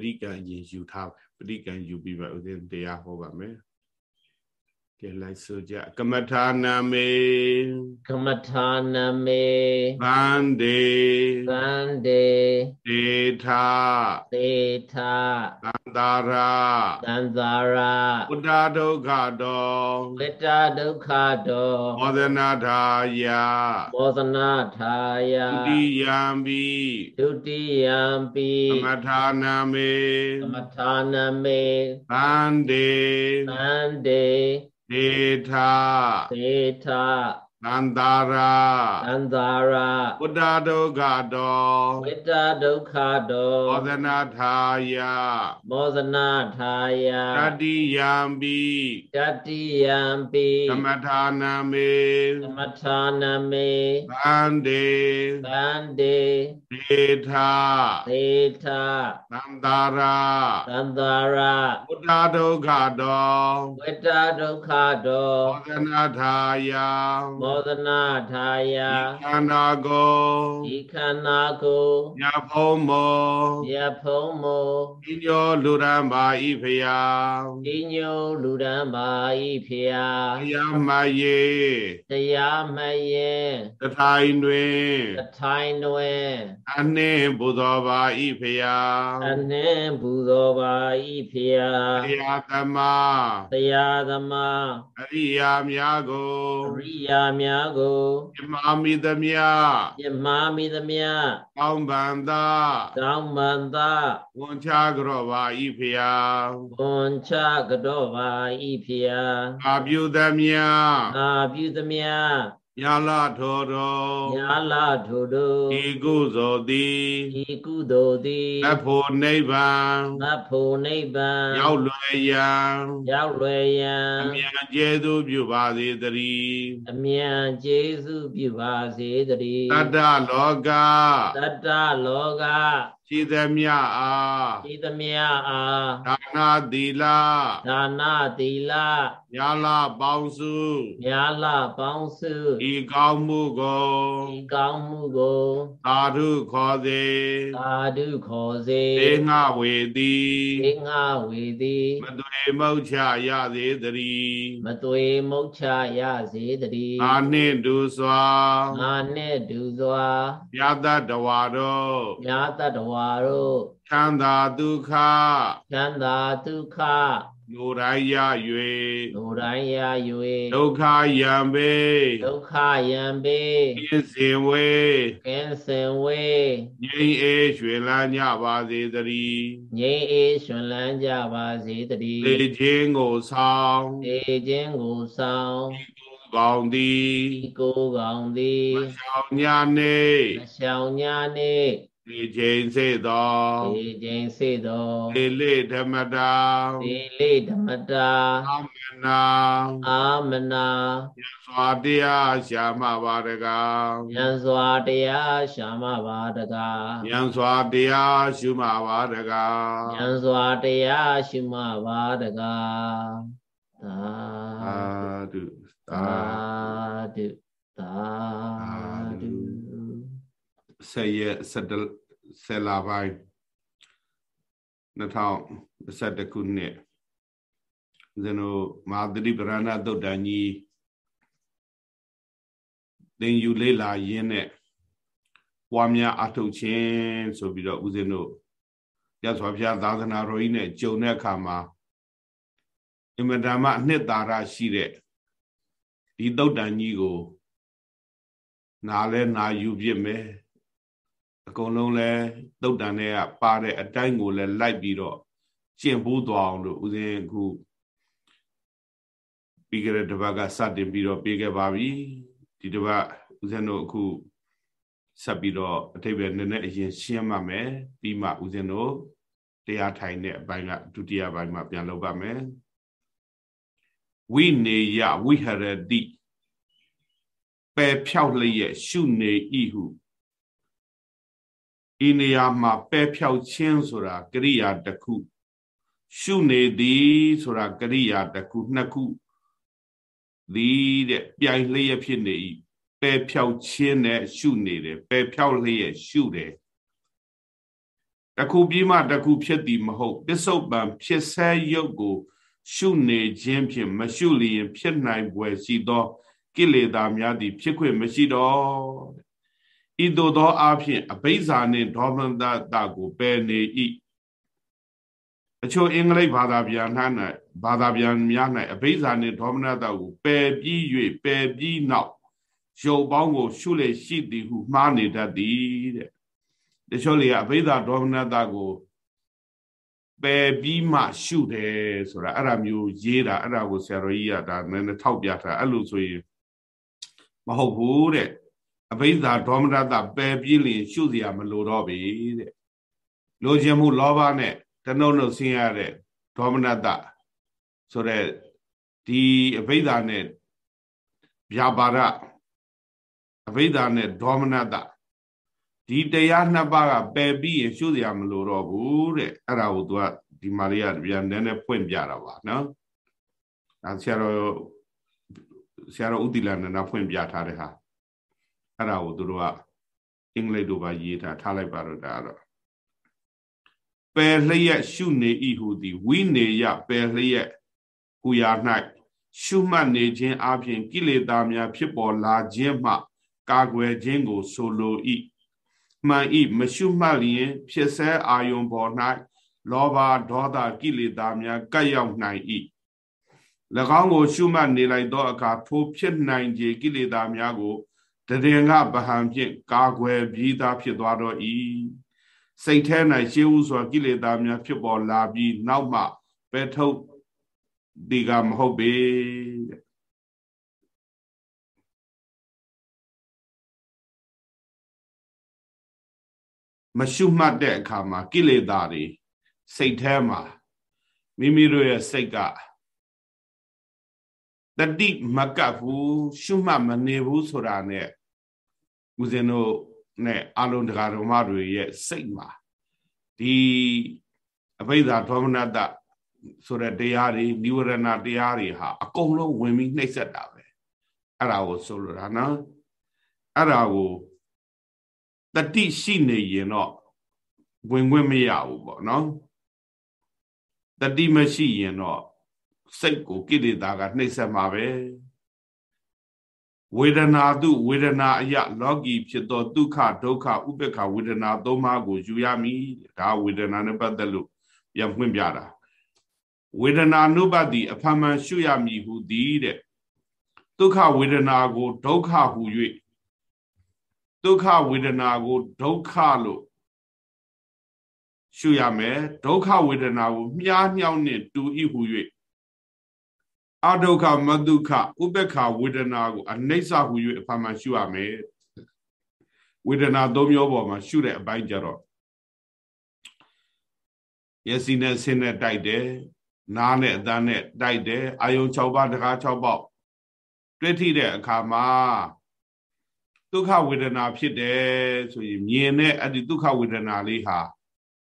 ပရိကံရင်ယူထားပရိကံယူပြီးပါဦးဇင်းတရားဟောပါမယ် ကဲလိုက်ဆိုကြကမထာနာမေကမထာနာမေဗန္တေဗန္တေတေထတေထသန္တာရာသန္တာရာဥဒ္ဒဒုက္ခတောဝိတ္တဒုက္ခတောမောဒနာထာယမောဒနာထာယဒုတိယံပိဒုတိယံပိကမထာနာမေကမထာနာမေဗန္တေဗန္တေ ဒေထာဒေထာသန္တာရာသန္တာရာဝတ္တဒုက္ခတောဝိတ္တဒုက္ခတောမောဇနာထာယမောဇနာထာယတတိယံပိတတိယံပိသမထာနာမေသမထာနာမေဗန္တေဗန္တေဒေထာဒေထာသန္တာရာသန္တာရာဝတ္တဒုက္ခတောဝိတ္တဒုက္ခတောမောဇနာထာယမောဒနာထာယခန္ဓာကိုဒီခန္ဓာကိုညဖုံးမောညဖုံးမောဤညောလူရန်ပါဤဖယာဤညောလူရန်ပါဤဖယာတရားမယေတရားမယေတထိုင်တွင်တထိုင်တွင်အနှင်းဘုသောပါဤဖယာအနှင်းဘုသောပါဤဖယာတရားသမာတရားသမာအရိယာများကိုအရိယာများကိုပြမာမိသမျှပြမာမိသမျှကောင်းပန်သာကောင်းပန်သာဝန်ချကြောပါဤဖျာဝန်ချကြောပါဤဖျာအာပြုသမျှအာပြုသမျှ ညာလာထောတော်ညာလာထိုတော်ဤကုသိုလ်သည်ဤကုသိုလ်သည်မဖို့နိဗ္ဗာန်မဖို့နိဗ္ဗာန်ရောက်လွယ်ရန်ရောက်လွယ်ရန်အမြန်ကျေးဇူးပြုပါစေတည်းအမြန်ကျေးဇူးပြုပါစေတည်းတတ္တလောကတတ္တလောက ရှိသမျှအားရှိသမျှအားဒါနာသီလဒါနာသီလညာလပေါင်းစုညာလပေါင်းစုဤကောင်းမှုကိုဤကောင်းမှုကိုသာဓုခေါ်စေသာဓုခေါ်စေေငှဝေသည်ေငှဝေသည်မသွေ မုတ်ချရစေတည်းမသွေမုတ်ချရစေတည်းငါနှင့်ဒူစွာငါနှင့်ဒူစွာမြတ်တဝါတို့မြတ်တဝါတို့ချမ်းသာဒုက္ခချမ်းသာဒုက္ခ လူတိုင်းရ၍လူတိုင်းရ၍ဒုက္ခယံပေဒုက္ခယံပေကင်းစင်ဝေကင်းစင်ဝေငြိမ်းအေးရွှင်လန်းကြပါစေတည်းငြိမ်းအေးရွှင်လန်းကြပါစေတည်းလေခြင်းကိုဆောင်လေခြင်းကိုဆောင်ကောင်းသည်ကိုကောင်းသည်မရှောင်ညာနေမရှောင်ညာနေ ဒီချိန်စေသောဒီချိန်စေသောဒီလေဓမ္မတာဒီလေဓမ္မတာအာမနာအာမနာယံစွာတရားရှာမပါတကားယံစွာတရားရှာမပါတကားယံစွာတရားရှုမပါတကားယံစွာတရားရှုမပါတကားသာဓုသာဓုသာ 10ရက်17 10လပိုင်း2021ခုနှစ်ဇနုမာသတိပရဏသုတ်တန်ကြီးသင်ယူလေးလာရင်းနဲ့ပွားများအထုတ်ခြင်းဆိုပြီးတော့ဦးဇင်းတို့ရသော်ဘုရားသာသနာတော်ကြီးနဲ့ကြုံတဲ့အခါမှာအင်မတန်မှအနှစ်သာရရှိတဲ့ဒီသုတ်တန်ကြီးကိုနားလဲနာယူပြစ်မယ် အကုန်လုံးလဲတုတ်တန်တွေကပါတဲ့အတိုင်းကိုလဲလိုက်ပြီးတော့ကျင့်ဖို့သွားအောင်လို့ဦးဇင်းအခုပြီးကြတဲ့တပတ်ကစတင်ပြီးတော့ပြေးခဲ့ပါပြီဒီတပတ်ဦးဇင်းတို့အခုဆက်ပြီးတော့အထိပ္ပယ်နည်းနည်းအရင်ရှင်းမှမယ်ပြီးမှဦးဇင်းတို့တရားထိုင်တဲ့အပိုင်းကဒုတိယပိုင်းမှာပြန်လုပ်ပါမယ်ဝိနေယဝိဟရတိပယ်ဖြောက်လျက်ရှုနေဤဟု ဤနေရာမှာပယ်ဖြောက်ခြင်းဆိုတာကရိယာတစ်ခု ရှုနေသည်ဆိုတာကရိယာတစ်ခုနှစ်ခုသည်တဲ့ပြိုင်လျက်ဖြစ်နေ၏ပယ်ဖြောက်ခြင်းနဲ့ရှုနေတယ်ပယ်ဖြောက်လျက်ရှုတယ်တခုပြီးမှတခုဖြစ်သည်မဟုတ်ပစ္စုပန်ဖြစ်ဆဲရုပ်ကို ရှုနေခြင်းဖြင့်မရှုလျင် ဖြစ်နိုင်ပွဲရှိသောကိလေသာများသည် ဖြစ်ခွင့်မရှိတော့ ဤသို့သောအဖြစ်အဘိဇာနှင့်ဒေါမနတကိုပယ်နေ၏အချို့အင်္ဂလိပ်ဘာသာပြန်၌ဘာသာပြန်များ၌အဘိဇာနှင့်ဒေါမနတကိုပယ်ပြီး၍ပယ်ပြီးနောက်ရုပ်ပေါင်းကို ရှုလေရှိသည်ဟုမှားနေတတ်သည်တဲ့တချို့လေကအဘိဓါဒေါမနတကိုပယ်ပြီးမှရှုတယ်ဆိုတာအဲ့ဒါမျိုးရေးတာအဲ့ဒါကိုဆရာတော်ကြီးကဒါနည်းနည်းထောက်ပြထားအဲ့လိုဆိုရင်မဟုတ်ဘူးတဲ့ အဘိဓါဒေါမနတပယ်ပြီးလျင်ရှုစရာမလိုတော့ပြီတဲ့လိုချင်မှုလောဘနဲ့တနှုတ်နှုတ်ဆင်းရတဲ့ဒေါမနတဆိုတဲ့ဒီအဘိဓါနဲ့ဗျာပါဒအဘိဓါနဲ့ဒေါမနတဒီတရားနှစ်ပါးကပယ်ပြီးရင်ရှုစရာမလိုတော့ဘူးတဲ့အဲ့ဒါကိုသူကဒီမာရီယာပြန်နည်းနည်းဖွင့်ပြတာပါနော်အဲဆရာတော်ဆရာတော်ဥတီလာနန္ဒဖွင့်ပြထားတဲ့ဟာ အဲ့ဒါကိုသူတို့ကအင်္ဂလိပ်လိုပါရေးထားထားလိုက်ပါတော့ဒါတော့ပယ်လျက်ရှုနေဤဟုသည်ဝိနေယပယ်လျက်ဟူရာ၌ရှုမှတ်နေခြင်းအပြင်ကိလေသာများဖြစ်ပေါ်လာခြင်းမှ ကာကွယ်ခြင်းကို ဆိုလို၏မှန်ဤမရှုမှတ်လျင်ဖြစ်ဆဲအာယုံပေါ်၌လောဘဒေါသကိလေသာများကပ်ရောက်နိုင်၏၎င်းကိုရှုမှတ်နေလိုက်သောအခါထိုဖြစ်နိုင်ခြေကိလေသာများကို တရင်ကဗဟံဖြင့်ကာကွယ်ပြီးသားဖြစ်သွားတော့၏စိတ်ထဲ၌ရှေးဥစွာကိလေသာများဖြစ်ပေါ်လာပြီးနောက်မှပယ်ထုတ်ဒီကမဟုတ်ပေတဲ့မရှုမှတ်တဲ့အခါမှာကိလေသာတွေစိတ်ထဲမှာမိမိတို့ရဲ့စိတ်ကတတိမကပ်ဘူးရှုမှတ်မနေဘူးဆိုတာ ਨੇ ဦးဇင်းတို့နဲ့အလုံးတရားတော်မတွေရဲ့စိတ်မှာဒီအဘိဓါဒေါမနတဆိုတဲ့တရားတွေនិဝရဏတရားတွေဟာအကုန်လုံးဝင်ပြီးနှိမ့်ဆက်တာပဲအဲ့ဒါကိုဆိုလိုတာနော်အဲ့ဒါကိုတတိရှိနေရင်တော့ဝင်ခွင့်မရဘူးပေါ့နော်တတိမရှိရင်တော့စိတ်ကိုကိလေသာကနှိမ့်ဆက်မှာပဲ ဝေဒနာတုဝေဒနာအယလောကီဖြစ်သောဒုက္ခဒုက္ခဥပေက္ခဝေဒနာသုံးပါးကိုယူရမည်ဒါဝေဒနာနဲ့ပတ်သက်လို့ပြန်ဖွင့်ပြတာဝေဒနာနုပတိအဖမှန်ရှုရမည်ဟုသည်တဲ့ဒုက္ခဝေဒနာကိုဒုက္ခဟု၍ဒုက္ခဝေဒနာကိုဒုက္ခလို့ရှုရမယ်ဒုက္ခဝေဒနာကိုမြားညောင်းနဲ့တူဤဟု၍ အဒုက္ခမဒုက္ခဥပ္ပခဝေဒနာကိုအနိစ္စဟု၍အဖမှရှုရမယ်ဝေဒနာသုံးမျိုးပေါ်မှာရှုတဲ့အပိုင်းကြတော့ယစီနဲ့ဆင်းနဲ့တိုက်တယ်နားနဲ့အသံနဲ့တိုက်တယ်အာယုံ6ပါးတကား6ပေါက်တွေ့ထိတဲ့အခါမှာဒုက္ခဝေဒနာဖြစ်တယ်ဆိုရင်မြင်တဲ့အဲ့ဒီဒုက္ခဝေဒနာလေးဟာ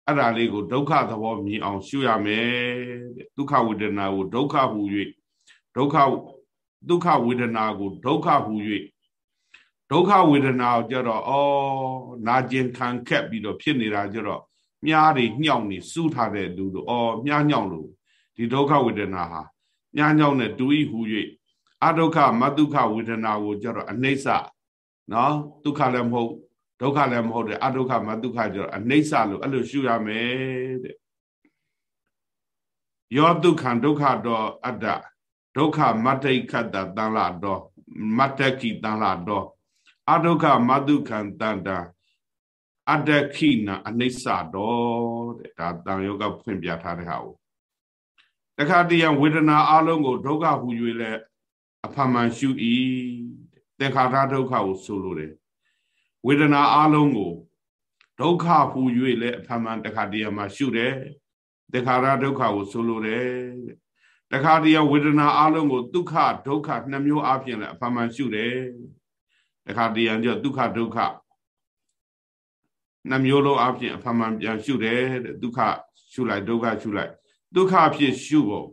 အဲ့ဒါလေးကိုဒုက္ခသဘောမြင်အောင်ရှုရမယ်တဲ့ဒုက္ခဝေဒနာကိုဒုက္ခဟူ၍ ဒုက္ခဒုက္ခဝေဒနာကိုဒုက္ခဟူ၍ဒုက္ခဝေဒနာကိုကြတော့ဩနာကျင်ခံခက်ပြီးတော့ဖြစ်နေတာကြတော့မြားတွေညှောက်နေစူးထားတဲ့လူတို့ဩမြားညှောက်လို့ဒီဒုက္ခဝေဒနာဟာမြားညှောက်နဲ့တူဤဟူ၍အဒုက္ခမဒုက္ခဝေဒနာကိုကြတော့အနိစ္စနော်ဒုက္ခလည်းမဟုတ်ဒုက္ခလည်းမဟုတ်တဲ့အဒုက္ခမဒုက္ခကြတော့အနိစ္စလို့အဲ့လိုရှုရမယ်တဲ့ယောဒုက္ခဒုက္ခတော့အတ္တ ဒုက္ခမတ္တိခတ္တတန်လာတော့မတ္တကိတန်လာတော့အဒုက္ခမဒုက္ခံတန္တာအတ္တခိနာအနိစ္စတော့တဲ့ဒါတန်ယောဂဖွင့်ပြထားတဲ့ဟာကိုတခါတည်းဝေဒနာအလုံးကိုဒုက္ခဟူ၍လဲအဖမှန်ရှု၏သင်္ခါရဒုက္ခကိုဆိုလိုတယ်ဝေဒနာအလုံးကိုဒုက္ခဟူ၍လဲအဖမှန်တခါတည်းမှာရှုတယ်သင်္ခါရဒုက္ခကိုဆိုလိုတယ်တ ခါတည်းဝေဒနာအလုံးကိုဒုက္ခဒုက္ခနှစ်မျိုးအပြင်လဲအဖမှန်ရှုတယ်တခါတည်းကျဒုက္ခဒုက္ခနှစ်မျိုးလုံးအပြင်အဖမှန်ပြန်ရှုတယ်တဲ့ဒုက္ခရှုလိုက်ဒုက္ခရှုလိုက်ဒုက္ခဖြစ်ရှုဖို့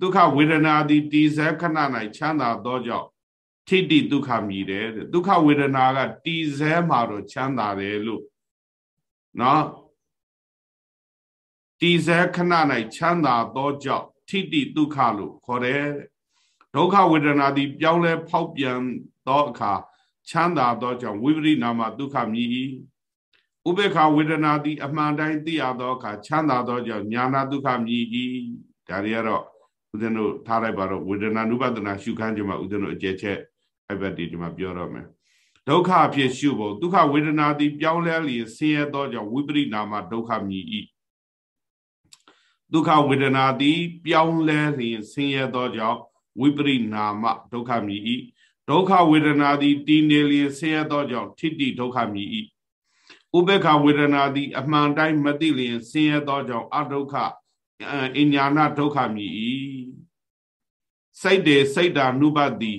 ဒုက္ခဝေဒနာသည်တည်ဆဲခဏ၌ချမ်းသာသောကြောင့်ထိတိဒုက္ခမြည်တယ်တဲ့ဒုက္ခဝေဒနာကတည်ဆဲမှာတော့ချမ်းသာတယ်လို့နော်တည်စေခဏ၌ချမ်းသာသောကြောင့် ထိတိဒုက္ခလို့ခေါ်တယ်ဒုက္ခဝေဒနာသည်ပြောင်းလဲဖောက်ပြန်သောအခါချမ်းသာသောကြောင့်ဝိပရိနာမဒုက္ခမြည်ဥပေက္ခဝေဒနာသည်အမှန်တိုင်းသိရသောအခါချမ်းသာသောကြောင့်ညာနာဒုက္ခမြည်၏ဒါတွေကတော့ဦးဇင်းတို့ထားလိုက်ပါတော့ဝေဒနာနုပဒနာရှုခန်းခြင်းမှာဦးဇင်းတို့အကျက်ချက်အဲ့ဘက်ဒီဒီမှာပြောတော့မယ်ဒုက္ခအဖြစ်ရှုဖို့ဒုက္ခဝေဒနာသည်ပြောင်းလဲလျင်ဆင်းရဲသောကြောင့်ဝိပရိနာမဒုက္ခမြည်၏ ဒုက္ခဝေဒနာသည် ပြောင်းလဲလျင်ဆင်းရဲသောကြောင့်ဝိပရိနာမဒုက္ခမြည်၏ဒုက္ခဝေဒနာသည်တည်နေလျင်ဆင်းရဲသောကြောင့်ထိတိဒုက္ခမြည်၏ဥပေက္ခဝေဒနာသည် အမှန်တိုင်းမသိလျင်ဆင်းရဲသောကြောင့်အဒုက္ခအညာနာဒုက္ခမြည်၏စိတ်တေစိတ်တာနုပတိ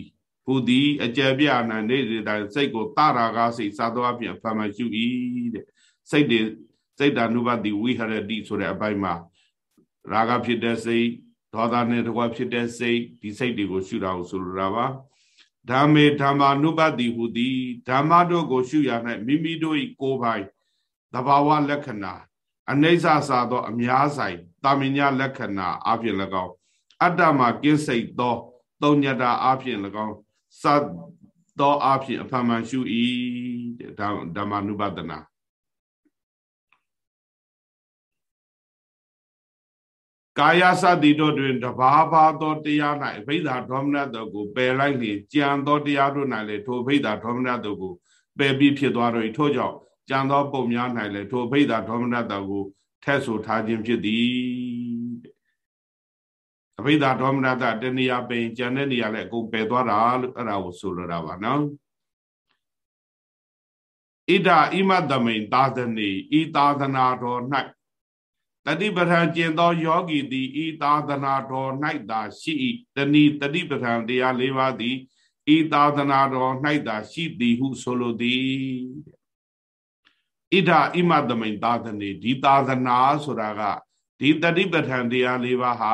ဟူသည်အကြပြအနန္တေတိုင်းစိတ်ကိုတရာဂစိတ်သာသောအပြင်ဖမှရှု၏တဲ့စိတ်တေစိတ်တာနုပတိဝိဟရတိဆိုတဲ့အပိုင်းမှာ ရာဂဖြစ်တဲ့စိတ်ဒေါသနဲ့တကွဖြစ်တဲ့စိတ်ဒီစိတ်တွေကိုရှုတာကိုဆိုလိုတာပါဓမ္မေဓမ္မာနုပတိဟုသည်ဓမ္မတို့ကိုရှုရ၌မိမိတို့၏ကိုယ်ပိုင်သဘာဝလက္ခဏာအနိစ္စစာသော အများဆိုင်တာမညာလက္ခဏာအပြင်၎င်းအတ္တမှာကင်းစိတ်သောသုံးညတာအပြင်၎င်းစသောအပြင်အဖမှန်ရှု၏တဲ့ဓမ္မနုပဒနာ ကာယစသည်တို့တွင်တဘာဘာသောတရား၌အဘိဓါဒေါမနတောကိုပယ်လိုက်လျင်ကြံသောတရားတို့၌လည်းထိုအဘိဓါဒေါမနတောကိုပယ်ပြီးဖြစ်သွားတော့ထို့ကြောင့်ကြံသောပုံများ၌လည်းထိုအဘိဓါဒေါမနတောကိုထက်ဆိုထားခြင်းဖြစ်သည်အဘိဓါဒေါမနတတဏှာပင်ကြံတဲ့နေရာလည်းအကုန်ပယ်သွားတာလို့အဲ့ဒါကိုဆိုလိုတာပါနော်ဣဒဣမတမိန်သာသနေဤသာသနာတော်၌ တတိပဋ္ဌာန်ကျင့်သောယောဂီသည်ဤသာသနာတော်၌သာရှိ၏တဏိတတိပဋ္ဌာန်တရား၄ပါးသည်ဤသာသနာတော်၌သာရှိသည်ဟုဆိုလိုသည်ဣဒဣမတမိန်သာသနေဒီသာသနာဆိုတာကဒီတတိပဋ္ဌာန်တရား၄ပါးဟာ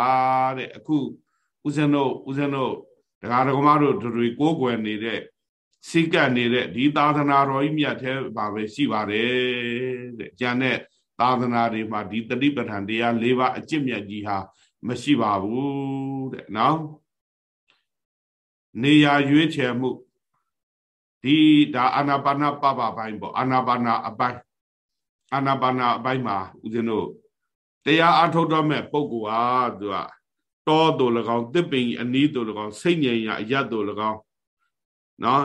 တဲ့အခုဦးဇင်းတို့ဦးဇင်းတို့ဒကာဒကမတို့တွေကိုးကွယ်နေတဲ့စိတ်ကနေတဲ့ဒီသာသနာတော်ကြီးမြတ်သေးပါပဲရှိပါတယ်တဲ့။ကျန်တဲ့ သာသနာတွေမှာဒီတတိပဋ္ဌာန်တရား၄ပါးအကျင့်မြတ်ကြီးဟာမရှိပါဘူးတဲ့နော်နေရာရွေးချယ်မှုဒီဒါအာနာပါနာပပပိုင်းပေါ့အာနာပါနာအပိုင်းအာနာပါနာအပိုင်းမှာဦးဇင်းတို့တရားအထုတ်တော့မဲ့ပုဂ္ဂိုလ်ဟာသူကတောတို့၎င်းတစ်ပင်အနီးတို့၎င်းစိတ်ငြိမ်ရာအရတ်တို့၎င်းနော်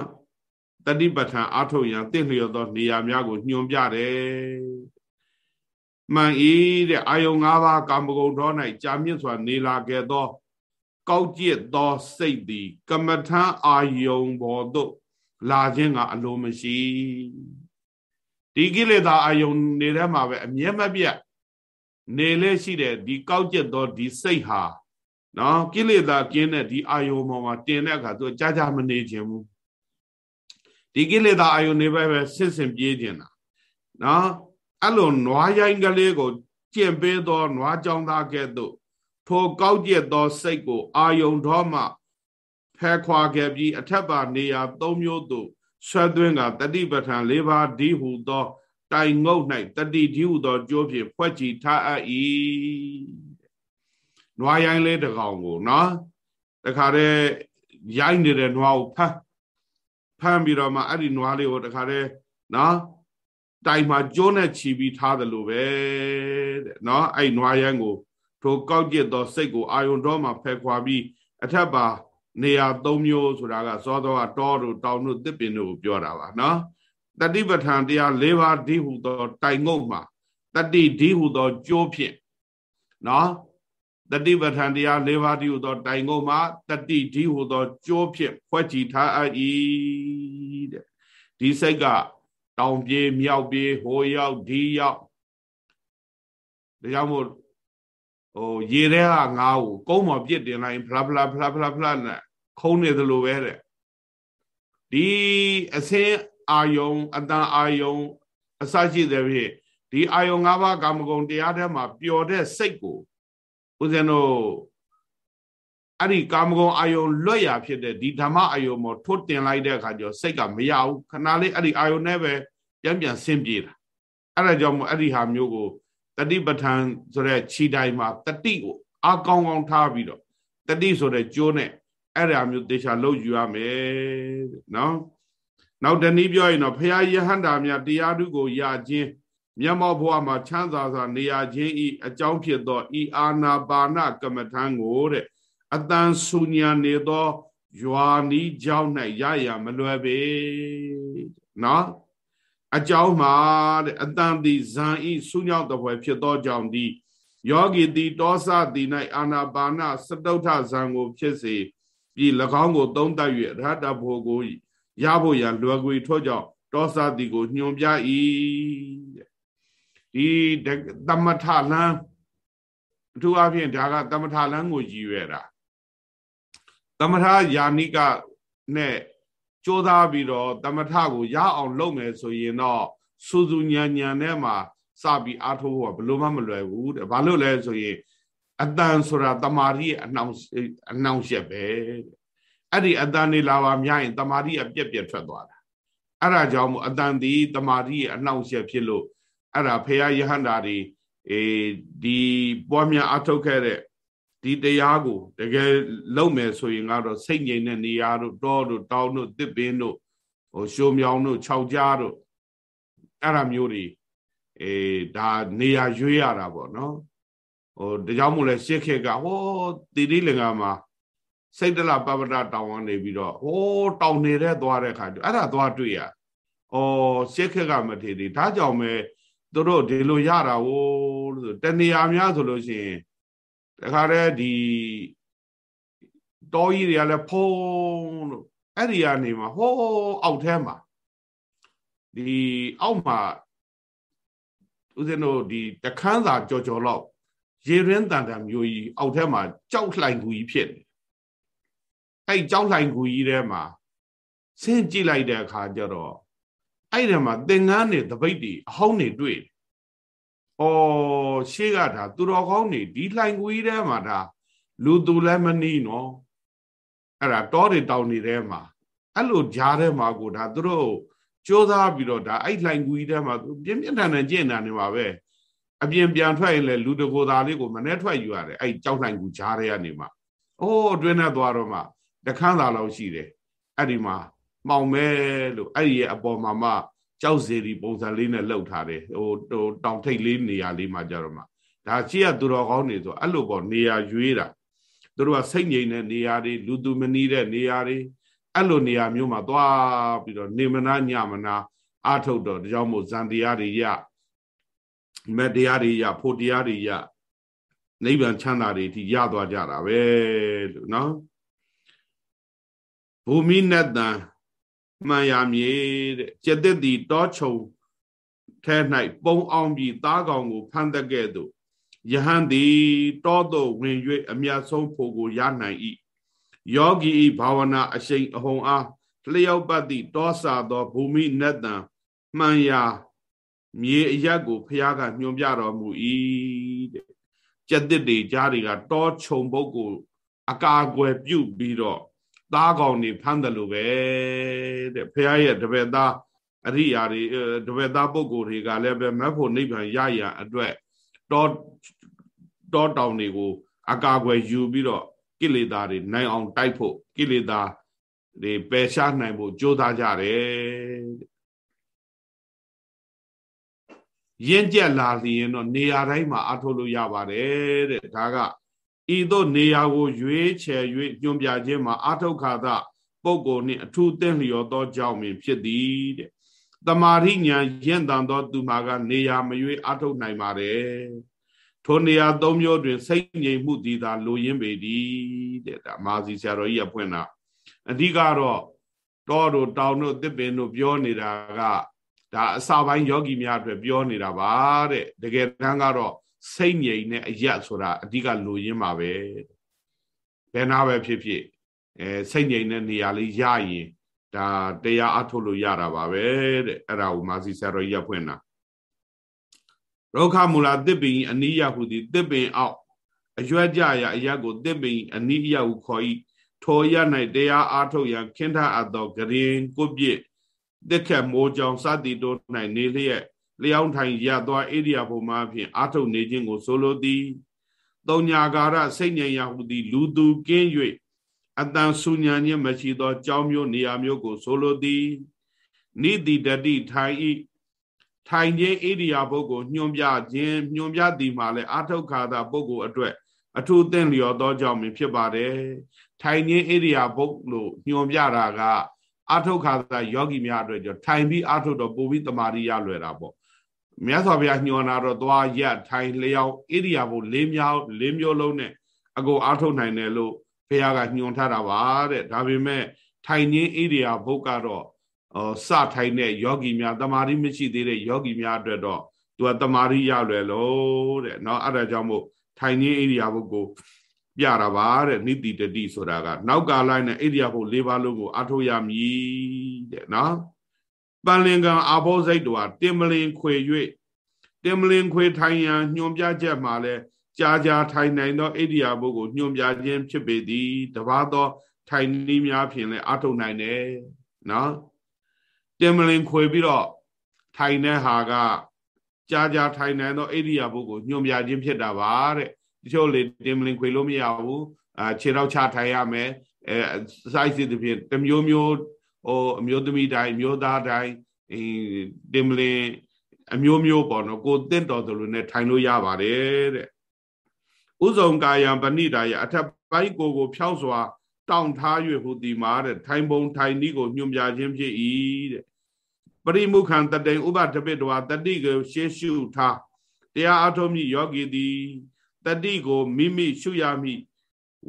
တတိပဋ္ဌာန်အထုတ်ရန်တင့်လျော်သောနေရာများကိုညွှန်ပြတယ် မှန်၏တဲ့အာယုံ၅ပါးကာမဂုဏ်တော်၌ကြာမြင့်စွာ နေလာခဲ့သော ကောက်ကျစ်သောစိတ်သည် ကမ္မထံအာယုံဘောသို့လာခြင်းကအလိုမရှိဒီကိလေသာအာယုံနေထဲမှာပဲအမြဲမပြတ်နေလေရှိတဲ့ဒီကောက်ကျက်သောဒီစိတ်ဟာနော်ကိလေသာကင်းတဲ့ဒီအာယုံပေါ်မှာတင်တဲ့အခါသူကြာကြာမနေခြင်းဘူးဒီကိလေသာအာယုံနေပဲပဲဆင့်ဆင့်ပြေးခြင်းတာနော် အဲ့လိုနွားရိုင်းကလေးကိုကျင့်ပေးသောနွားကြောင်သားကဲ့သို့ထိုကောက်ကျက်သောစိတ်ကိုအာယုံတော်မှဖဲခွာခဲ့ပြီးအထက်ပါနေရာ၃မျိုးသို့ဆွဲသွင်းကတတိပဋ္ဌာန်၄ပါးဒီဟုသော တိုင်ငုတ်၌တတိဒီဟုသောကြိုးဖြင့်ဖွဲ့ကြည်ထားအပ်၏နွားရိုင်းလေးတကောင်ကိုနော်တခါတည်းရိုင်းနေတဲ့နွားကိုဖမ်းဖမ်းပြီးတော့မှအဲ့ဒီနွားလေးကိုတခါတည်းနော် တိုင်မှာကျိုးနဲ့ချီပြီးထားတယ်လို့ပဲတဲ့နော်အဲ့နွားရန်ကိုထိုကောက်ကျစ်သောစိတ်ကိုအာယုံတော်မှာဖယ်ခွာပြီးအထက်ပါနေရာ၃မျိုးဆိုတာကစောသောကတောတို့တောင်တို့တစ်ပင်တို့ကိုပြောတာပါနော်တတိပဋ္ဌာန်တရား၄ပါးဒီဟုသော တိုင်ငုတ်မှာတတိဒီဟုသောကြိုးဖြင့်နော်တတိပဋ္ဌာန်တရား၄ပါးဒီဟုသော တိုင်ငုတ်မှာတတိဒီဟုသောကြိုးဖြင့်ဖွဲ့ကြည်ထားအပ်၏တဲ့ဒီစိတ်က တောင်ပြေးမြောက်ပြေးဟိုရောက်ဒီရောက်ဒါကြောင့်မို့ဟိုရေထဲကငါးကိုကုန်းပေါ်ပြစ်တင်လိုက်ဖလားဖလားဖလားဖလားဖလားနဲ့ခုံးနေသလိုပဲတဲ့ဒီအစင်းအာယုံအတန်အာယုံ အစရှိတဲ့ဖြစ်ဒီအာယုံ၅ပါးကာမဂုဏ်တရားထဲမှာပျော်တဲ့စိတ်ကိုဦးဇင်းတို့ အဲ့ဒီကာမဂုဏ်အာယုံလွတ်ရဖြစ်တဲ့ဒီဓမ္မအာယုံမောထွတ်တင်လိုက်တဲ့အခါကျတော့စိတ်ကမရဘူးခဏလေးအဲ့ဒီအာယုံနဲ့ပဲပြန်ပြန်ဆင်းပြေးတာအဲ့ဒါကြောင့်မို့အဲ့ဒီဟာမျိုးကိုတတိပဋ္ဌာန်ဆိုတဲ့ခြိတိုင်းမှာတတိကိုအကောင်းကောင်းထားပြီးတော့တတိဆိုတဲ့ကျိုးနဲ့အဲ့ဒါမျိုးတေချာလုပ်ယူရမယ်နော်နောက်တနည်းပြောရင်တော့ဖရာယဟန္တာများတရားဓုကိုရခြင်းမျက်မှောက်ဘဝမှာချမ်းသာစွာနေရခြင်းဤအကြောင်းဖြစ်သောဤအာနာပါနကမ္မထံကိုတဲ့ အတန်ဆူညာနေသောရွာနီးကြောင်း၌ရရမလွယ်ပေနော်အကြောင်းမှာတဲ့အတန်ဒီဇံဤဆူညောက်တော်ဖြစ်သောကြောင့်ဒီယောဂီတိတောစတိ၌အာနာပါနစတုထဇံကို ဖြစ်စေပြီး၎င်းကို သုံးတတ်၍ရဟတဘောကိုရဖို့ရန်လွယ်ကွေထို့ကြောင့်တောစတိကိုညွန်ပြ၏ဒီသမထလန်းအထူးအဖြင့်ဒါကသမထလန်းကိုရည်ရွယ်တာ သမထယာနိကနဲ့ကြိုးစားပြီးတော့သမထကိုရအောင်လုပ်မယ်ဆိုရင်တော့စူစူညံညံနဲ့မှစပြီးအားထုတ်ဖို့ကဘလို့မှမလွယ်ဘူးတဲ့ဘာလို့လဲဆိုရင်အတန်ဆိုတာတမာရီအနှောင်အနှောင်ရှက်ပဲအဲ့ဒီအတန်နေလာပါများရင်တမာရီအပြက်ပြက်ထွက်သွားတာအဲ့ဒါကြောင့်မို့အတန်ဒီတမာရီအနှောင်ရှက်ဖြစ်လို့အဲ့ဒါဖေယယဟန္တာတွေအေးဒီပွားများအထုတ်ခဲ့တဲ့ ဒီတရားကိုတကယ်လုပ်မယ်ဆိုရင်ကတော့စိတ်ငြိမ်တဲ့နေရာတို့တောတို့တောင်းတို့တစ်ပင်းတို့ဟိုရှိုးမြောင်တို့ခြောက်ကြားတို့အဲ့ဒါမျိုးတွေအေးဒါနေရာရွေးရတာပေါ့နော်ဟိုဒါကြောင့်မို့လဲရှစ်ခေတ်ကဟောတိတိလင်္ကာမှာစိတ်တလပပဒတောင်းနေပြီးတော့ဟိုးတောင်းနေတဲ့သွားတဲ့ခါကျအဲ့ဒါသွားတွေ့ရဩရှစ်ခေတ်ကမထေသေးဒါကြောင့်ပဲသူတို့ဒီလိုရတာဟိုလို့တဏှာများဆိုလို့ရှိရင် တခါတည်းဒီတောကြီးတွေကလည်းဖုံးလို့အဲ့ဒီကနေမှဟိုးအောက်ထဲမှာဒီအောက်မှာဦးဇင်းတို့ဒီတခန်းစာကြော်ကြော်လောက်ရေရင်းတန်တန်မျိုးကြီးအောက်ထဲမှာကြောက်လှိုင်ကူကြီးဖြစ်နေအဲ့ကြောက်လှိုင်ကူကြီးထဲမှာဆင်းကြည့်လိုက်တဲ့အခါကျတော့အဲ့ဒီမှာသင်္ကန်းတွေတပိတ်တွေအဟောင်းတွေတွေ့တယ်။ အော်ရှေ့ကဒါသူတော်ကောင်းတွေဒီလှိုင်ကူကြီးထဲမှာဒါလူသူလည်းမနီးနော်။အဲ့ဒါတောတွေတောင်တွေထဲမှာအဲ့လိုကြားထဲမှာကိုဒါသူတို့ကြိုးစားပြီးတော့ဒါအဲ့လှိုင်ကူကြီးထဲမှာပြင်းပြင်းထန်ထန်ကျင့်တာနေမှာပဲ။အပြင်ပြန်ထွက်ရင်လည်းလူတကိုယ်သားလေးကိုမနဲ့ထွက်ယူရတယ်အဲ့ကြောက်လှိုင်ကူကြားထဲကနေမှာ။အိုးအတွင်းနဲ့သွားတော့မှတခန်းသာလောက်ရှိတယ်။အဲ့ဒီမှာမှောင်မဲလို့အဲ့ဒီရဲ့အပေါ်မှာမှ ကြောက်စီရီပုံစံလေးနဲ့လှုပ်ထားတယ်ဟိုဟိုတောင်ထိပ်လေးနေရာလေးမှာကြတော့မှဒါရှိရသူတော်ကောင်းနေဆိုအဲ့လိုပေါ့နေရာရွေးတာသူတို့ကစိတ်ငြိမ်တဲ့နေရာတွေလူသူမနီးတဲ့နေရာတွေအဲ့လိုနေရာမျိုးမှာသွားပြီးတော့နေမနာညမနာအာထုတ်တော့ဒါကြောင့်မို့ဇန်တရားတွေရမတရားတွေရဖို့တရားတွေရနိဗ္ဗာန်ချမ်းသာတွေဒီရသွားကြတာပဲလို့နော်ဘူမိနတ္တံ မှန်ရမြေတဲ့ကျက်တဲ့ဒီတောချုံထဲ၌ပုံအောင်ပြီးသားကောင်ကိုဖမ်းတက်ကဲ့သို့ယဟန်သည်တောသို့ဝင်၍အမြတ်ဆုံးဖို့ကိုရနိုင်၏ယောဂီဤဘာဝနာအရှိန်အဟုန်အားလျောက်ပတ်သည့်တောစာသောဘူမိနတ်တံမှန်ရာမြေအရက်ကိုဖះကညွှန်ပြတော်မူ၏တဲ့ကျက်တဲ့တွေကြားတွေကတောချုံပုတ်ကို အကာအကွယ်ပြုတ်ပြီးတော့ သားကောင်နေဖမ်းတယ်လို့ပဲတဲ့ဖះရဲ့တပည့်သားအရိယာတွေတပည့်သားပုဂ္ဂိုလ်တွေကလည်းပဲမတ်ဖို့နိဗ္ဗာန်ရရအတွက်တောတောတောင်တွေကိုအကာအကွယ်ယူပြီးတော့ကိလေသာတွေနိုင်အောင်တိုက်ဖို့ကိလေသာတွေပယ်ရှားနိုင်ဖို့ကြိုးစားကြတယ်ရင့်ကျက်လာလျင်တော့နေရာတိုင်းမှာအထုတ်လို့ရပါတယ်တဲ့ဒါက ဤသို့နေရာကိုရွေးချယ်၍ညွှန်ပြခြင်းမှာအာထုတ်ခါသပုဂ္ဂိုလ်နှင့်အထူးသင်လျော်သောကြောင့်ပင်ဖြစ်သည်တဲ့တမာရိညာရင့်တန်သောသူမှာကနေရာမရွေးအာထုတ်နိုင်ပါတယ်ထိုနေရာသုံးမျိုးတွင် စိတ်ငြိမ်မှုသည်သာလိုရင်းပေသည်တဲ့ဒါမာစီဆရာတော်ကြီးကဖွင့်တာအဓိကတော့တောတို့တောင်တို့တစ်ပင်တို့ပြောနေတာကဒါအစာပိုင်းယောဂီများအတွက်ပြောနေတာပါတဲ့တကယ်တမ်းကတော့ စိတ်ငြိမ်တဲ့အရက်ဆိုတာအဓိကလိုရင်းပါပဲဘယ်နာပဲဖြစ်ဖြစ်အဲစိတ်ငြိမ်တဲ့နေရာလေးရရင်ဒါတရားအထုတ်လို့ရတာပါပဲတဲ့အဲ့ဒါကိုမာစီဆရာတော်ကြီးဖွင့်တာရောခမူလာတစ်ပင်အနိယဟုသည်တစ်ပင်အောက်အရွက်ကြရအရက်ကိုတစ်ပင်အနိယဟုခေါ်၏ထောရ၌တရားအားထုတ်ရန်ခင်းထအပ်သောဂရင်ကိုပြည့်တက်ခတ်မိုးကြောင်စသည်တို့၌နေလျက် လျောင်းထိုင်ရသွားဣရိယာပုမှာဖြင့်အာထုတ်နေခြင်းကိုဆိုလိုသည်တုံညာကာရစိတ်ဉဏ်ရဟုသည် လူသူကင်း၍အတန်ဆူညာခြင်းမရှိသောကြောင်းမျိုးနေရာမျိုးကိုဆိုလိုသည်နိတိတတိထိုင်ဤထိုင်ခြင်းဣရိယာပုကိုညွှန်ပြခြင်းညွှန်ပြသည်မှာလည်းအာထုတ်ခါသာပုဂ္ဂိုလ်အတွက်အထူးသင့်လျော်သောကြောင့်ဖြစ်ပါတယ်ထိုင်ခြင်းဣရိယာပုလို့ညွှန်ပြတာကအာထုတ်ခါသာယောဂီများအတွက်ကြောင့်ထိုင်ပြီးအာထုတ်တော့ပိုပြီးတမာရီရလွယ်တာပေါ့ မြတ်စွာဘုရားညွှန်တာတော့သွားရက်ထိုင်လျောက်ဣရိယာပုလေးမျိုးလေးမျိုးလုံးနဲ့အကုန်အာထုတ်နိုင်တယ်လို့ဘုရားကညွှန်ထားတာပါတဲ့ဒါပေမဲ့ထိုင်ခြင်းဣရိယာပုကတော့စထိုင်တဲ့ယောဂီများတမာရီမရှိသေးတဲ့ယောဂီများအတွက်တော့သူကတမာရီရလွယ်လို့တဲ့เนาะအဲ့ဒါကြောင့်မို့ထိုင်ခြင်းဣရိယာပုကိုပြတာပါတဲ့နိတိတတိဆိုတာကနောက်ကာလနဲ့ဣရိယာပု၄ပါးလုံးကိုအထောရမည်တဲ့နော် ပန်လင်ကံအာဘောစိတ်တို့ဟာတင်မလင်ခွေ၍တင်မလင်ခွေထိုင်ရန်ညွန်ပြချက်မှာလဲကြာကြာထိုင်နိုင်သောဣရိယာပုကိုညွန်ပြခြင်းဖြစ်ပေသည်တပါးသော ထိုင်နည်းများဖြင့်လဲအထုတ်နိုင်တယ်နော်တင်မလင်ခွေပြီးတော့ထိုင်တဲ့ဟာကကြာကြာထိုင်နိုင်သောဣရိယာပုကိုညွန်ပြခြင်းဖြစ်တာပါတဲ့တချို့လေတင်မလင်ခွေလို့မရဘူးအာခြေတော့ချထိုင်ရမယ်အဲစိုက်စစ်တဲ့ဖြင့်တမျိုးမျိုး ဟိုအမျိုးသမီးတိုင်းမျိုးသားတိုင်းအင်းတင်မလင်အမျိုးမျိုးပေါ့နော်ကိုတင့်တော်သလိုနဲ့ထိုင်လို့ရပါတယ်တဲ့ဥဇုံကာယံပဏိတာယအထက်ပိုင်းကိုကို ဖြောက်စွာတောင့်ထား၍ဟူဒီမှာတဲ့ထိုင်ပုံထိုင်နည်းကိုညွှန်ပြခြင်းဖြစ်၏တဲ့ပရိမုခံတတိဥပတပိတဝတတိကိုရှေးရှုထားတရားအထုံးမြယောဂီသည်တတိကိုမိမိရှုရမိ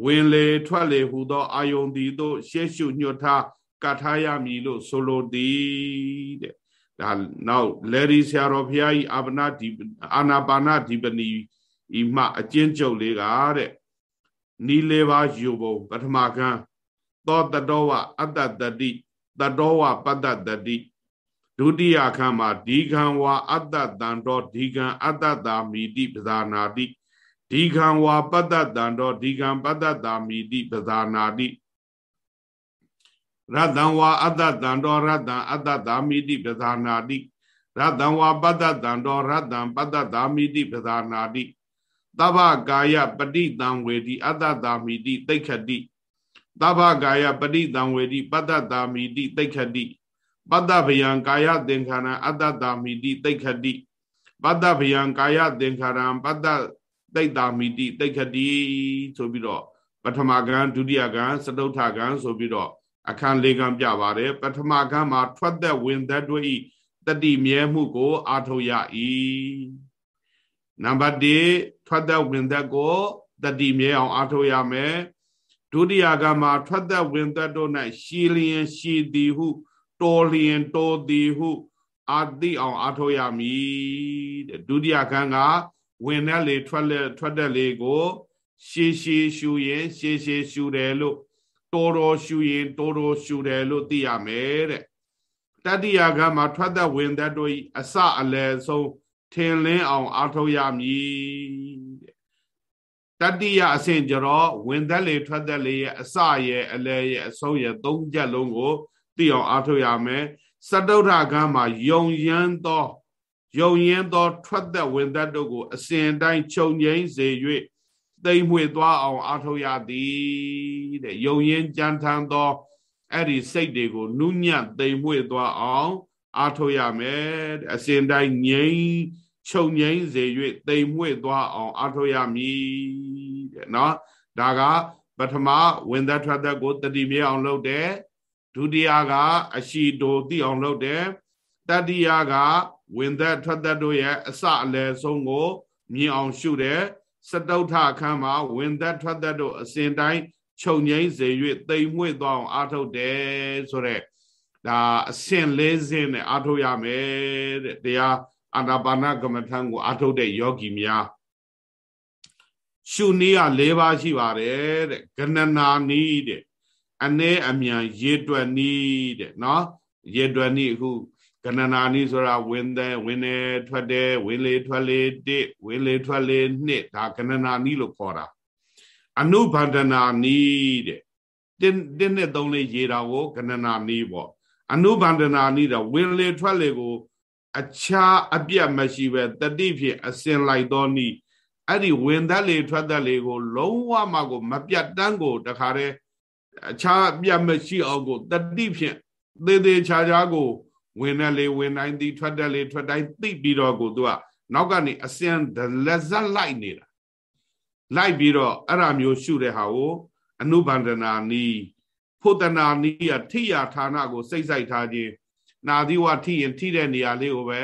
ဝင်လေထွက်လေဟူသောအာယုန်သည်တို့ရှေ့ရှုညွတ်ထား ကထားရမည်လို့ဆိုလိုသည်တဲ့ဒါနောက်လေရီဆရာတော်ဘုရားကြီးအာပနာဒီအာနာပါနာဒီပနီဤမှအကျဉ်းချုပ်လေးကတဲ့နီလေးပါးယူပုံပထမကံသောတတောဝအတ္တတတိတတောဝပတ္တတတိဒုတိယခန်းမှာဒီခံဝါအတ္တတံတော်ဒီခံအတ္တတာမိတိပဇာနာတိဒီခံဝါပတ္တတံတော်ဒီခံပတ္တတာမိတိပဇာနာတိ ရတံဝါအတ္တတံတော်ရတံအတ္တတာမိတိပဇာနာတိရတံဝါပတ္တတံတော်ရတံပတ္တတာမိတိပဇာနာတိသဗ္ဗကာယပฏิတံဝေတိအတ္တတာမိတိတိခတိသဗ္ဗကာယပฏิတံဝေတိပတ္တတာမိတိတိခတိပတ္တဗယံကာယသင်္ခါရအတ္တတာမိတိတိခတိပတ္တဗယံကာယသင်္ခါရပတ္တတိတ်တာမိတိတိတ်ခတိဆိုပြီးတော့ပထမကံဒုတိယကံစတုထကံဆိုပြီးတော့ အခန်း၄ကံပြပါတယ်ပထမကံမှာထွက်သက်ဝင်သက်တို့ဤတတိမြဲမှုကိုအာထုတ်ရ၏နံပါတ်1ထွက်သက်ဝင်သက်ကိုတတိမြဲအောင်အာထုတ်ရမယ်ဒုတိယကံမှာထွက်သက်ဝင်သက်တို့၌ရှည်လျင်ရှည်သည်ဟုတော်လျင်တော်သည်ဟုအာတိအောင်အာထုတ်ရမည်တဲ့ဒုတိယကံကဝင်တဲ့လေထွက်လက်ထွက်တဲ့လေကို ရှည်ရှည်ရှူရင်ရှည်ရှည်ရှူတယ်လို့ တော်တော်ရှူရင်တော်တော်ရှူတယ်လို့သိရမယ်တဲ့တတိယကမှာထွက်သက်ဝင်သက်တို့အစအလယ်ဆုံးထင်လင်းအောင်အားထုတ်ရမည်တဲ့တတိယအဆင့်ကျတော့ဝင်သက်လေထွက်သက်လေရဲ့အစရဲ့အလယ်ရဲ့အဆုံးရဲ့သုံးချက်လုံးကိုသိအောင်အားထုတ်ရမယ်စတုထကမှာယုံရမ်းသောယုံရင်သော ထွက်သက်ဝင်သက်တို့ကို အစဉ်တိုင်းခြုံငိမ့်စေ၍ သိမ့်မွေသွားအောင်အားထုတ်ရသည်တဲ့ယုံရင်ကြမ်းထမ်းသောအဲ့ဒီစိတ်တွေကိုနုညံ့သိမ့်မွေသွားအောင်အားထုတ်ရမယ်တဲ့အစဉ်တိုင်းငြိမ်းခြုံငိမ့်စေ၍သိမ့်မွေသွားအောင်အားထုတ်ရမည်တဲ့နော်ဒါကပထမဝင်သက်ထွက်သက်ကိုတတိမြေအောင်လုပ်တယ်ဒုတိယကအရှိတိုသိအောင်လုပ်တယ်တတိယကဝင်သက်ထွက်သက်တို့ရဲ့အစအလယ်ဆုံးကိုမြင်အောင်ရှုတယ် စတုထအခန်းမှာဝင်သက်ထွက်သက်တို့အစဉ်တိုင်းခြုံငိမ့်စေ၍တိမ်မွေ့သွားအောင်အားထုတ်တယ်ဆိုတော့ဒါအစဉ်လေးစင်းနဲ့အားထုတ်ရမယ်တဲ့တရားအာနာပါနကမ္မထံကိုအားထုတ်တဲ့ယောဂီများရှုနည်းက၄ပါးရှိပါတယ်တဲ့ကဏနာနည်းတဲ့အ ਨੇ အမြန်ရေတွက်နည်းတဲ့နော်ရေတွက်နည်းအခု ကဏနာနီးဆိုတာဝင်တဲ့ဝင်နေထွက်တယ်ဝင်လေထွက်လေတစ်ဝင်လေထွက်လေနှစ်ဒါကဏနာနီးလို့ခေါ်တာအနုဘန္ဒနာနီးတဲ့တင်းတင်းနဲ့သုံးလေးရေးတာကိုကဏနာနီးပေါ့အနုဘန္ဒနာနီးတော့ဝင်လေထွက်လေကို အခြားအပြတ်မရှိပဲတတိဖြင့်အစင်လိုက်သောနီးအဲ့ဒီဝင်သက်လေထွက်သက်လေကို လုံးဝမှကို မပြတ်တန်းကိုတခါတည်းအခြားအပြတ်မရှိအောင်ကိုတတိဖြင့်သေးသေးချာချာကို ဝင်သက်လေဝင်တိုင်းသည်ထွက်သက်လေထွက်တိုင်းသိပြီးတော့ကိုသူကနောက်ကနေအစင်လက်ဇက်လိုက်နေတာလိုက်ပြီးတော့အဲ့ဒါမျိုးရှုတဲ့ဟာကိုအနုဘန္ဒနာနီးဖုတနာနီးရထိယာဌာနကို စိတ်ဆိုင်ထားခြင်းနာသီဝထိရင်ထိတဲ့နေရာလေးကိုပဲ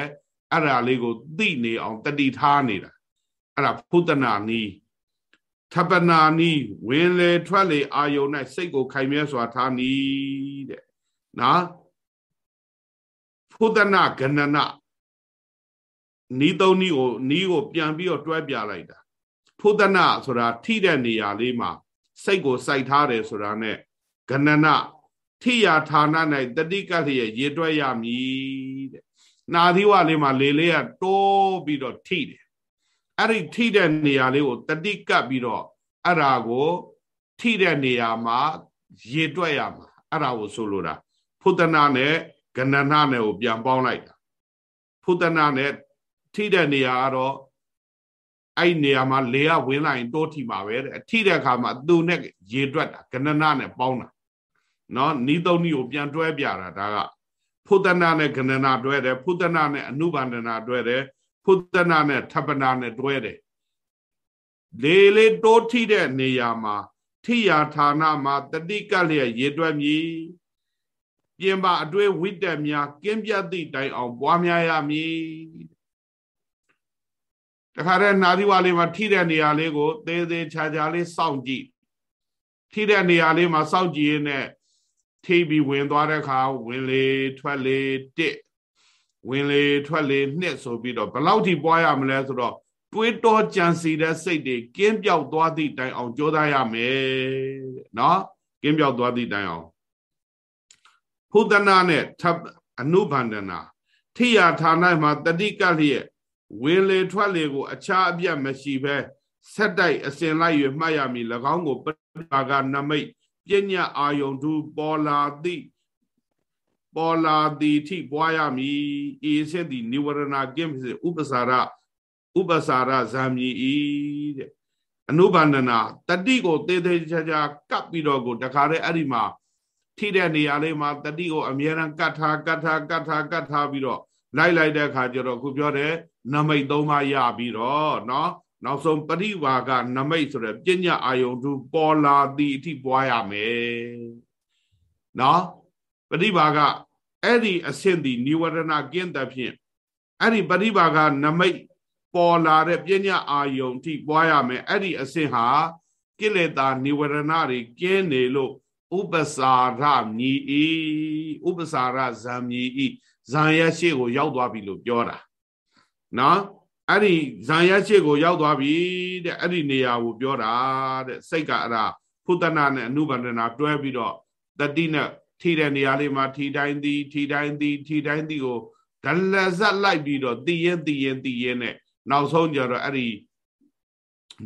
အဲ့ဒါလေးကိုသိနေအောင်တတိထားနေတာအဲ့ဒါဖုတနာနီးထပနာနီးဝင်လေထွက်လေအာယုန်၌စိတ်ကိုခိုင်မြဲစွာထားနီးတဲ့နော် ဖုတနာကဏနနီးသုံးနီးကိုနီးကိုပြန်ပြီးတော့တွဲပြလိုက်တာဖုဒနာဆိုတာထိတဲ့နေရာလေးမှာစိတ်ကိုစိုက်ထားတယ်ဆိုတာနဲ့ဂဏနထိယာဌာန၌တတိကလျက်ရေတွဲရမည်တဲ့နာသီဝလေးမှာလေလေးကတိုးပြီးတော့ထိတယ်အဲ့ဒီထိတဲ့နေရာလေးကိုတတိကပ်ပြီးတော့အဲ့ဒါကိုထိတဲ့နေရာမှာရေတွက်ရမှာအဲ့ဒါကိုဆိုလိုတာဖုဒနာနဲ့ ဂဏနနဲ့ကိုပြန်ပေါင်းလိုက်တာဖုဒနာနဲ့ထိတဲ့နေရာကတော့အဲ့နေရာမှာလေကဝင်လာရင်တိုးထီမှာပဲတဲ့အထိတဲ့အခါမှာသူနဲ့ရေတွက်တာကဏနနဲ့ပေါင်းတာနော်နီးသုံးနီးကိုပြန်တွဲပြတာဒါကဖုဒနာနဲ့ကဏနတွဲတယ်ဖုဒနာနဲ့အနုဘန္ဒနာတွဲတယ်ဖုဒနာနဲ့ထပနာနဲ့တွဲတယ်လေလေတိုးထီတဲ့နေရာမှာထိယာဌာနမှာတတိကလျက်ရေတွက်မည် ပြင်ပါအတွေ့ဝိတ္တများကင်းပြတ်သည့်တိုင်အောင်ပွားများရမည်တခါတည်းနာသီဝါလေးမှာထိတဲ့နေရာလေးကိုသေးသေးချာချာလေးစောင့်ကြည့်ထိတဲ့နေရာလေးမှာစောင့်ကြည့်ရင်းနဲ့ထိပြီးဝင်သွားတဲ့အခါဝင်လေထွက်လေတစ်ဝင်လေထွက်လေနှစ်ဆိုပြီးတော့ဘယ်လောက်ထိပွားရမလဲဆိုတော့တွေးတောကြံစီတဲ့စိတ်တွေကင်းပြောက်သွားသည့်တိုင်အောင်ကြိုးစားရမယ်နော်ကင်းပြောက်သွားသည့်တိုင်အောင် ဖုဒနာနဲ့ထပ်အနုဘန္ဒနာထိယာဌာနမှာတတိကလျက်ဝင်လေထွက်လေကို အခြားအပြတ်မရှိဘဲဆက်တိုက်အစဉ်လိုက်၍မှတ်ရမည်၎င်းကိုပရိပါကနမိတ်ပညာအာယုန်သူပေါ်လာသည်ပေါ်လာသည်ထိပွားရမည်ဤစေသည်និဝရဏကိမစေဥပစာရဥပစာရဇာမည်ဤတဲ့အနုဘန္ဒနာတတိကိုသေးသေးချာချာကပ်ပြီးတော့ကိုတခါတည်းအဲ့ဒီမှာ ထိတဲ့နေရာလေးမှာတတိကိုအမြဲတမ်းကတ်ထားကတ်ထားကတ်ထားကတ်ထားပြီးတော့လိုက်လိုက်တဲ့အခါကျတော့ခုပြောတဲ့နမိတ်သုံးပါးရပြီးတော့เนาะနောက်ဆုံးပရိပါကနမိတ်ဆိုတဲ့ပညာအာယုန်သူပေါ်လာသည်အထိပွားရမယ်เนาะပရိပါကအဲ့ဒီအဆင့်ဒီនិဝရဏကင်းတဲ့ဖြင့်အဲ့ဒီပရိပါကနမိတ်ပေါ်လာတဲ့ပညာအာယုန်ထိပွားရမယ်အဲ့ဒီအဆင့်ဟာကိလေသာនិဝရဏတွေကင်းနေလို့ ဥပစာရမြည်ဤဥပစာရဇံမြည်ဤဇံရရှိကိုရောက်သွားပြီလို့ပြောတာနော်အဲ့ဒီဇံရရှိကိုရောက်သွားပြီတဲ့အဲ့ဒီနေရာကိုပြောတာတဲ့စိတ်ကအဲ့ဒါဖုတနာနဲ့အနုဘန္ဒနာတွဲပြီးတော့တတိနဲ့ထိတဲ့နေရာလေးမှာထိတိုင်းသည်ထိတိုင်းသည်ထိတိုင်းသည်ကိုဒလဇက်လိုက်ပြီးတော့တည်ရင်တည်ရင်တည်ရင်နဲ့နောက်ဆုံးကြတော့အဲ့ဒီ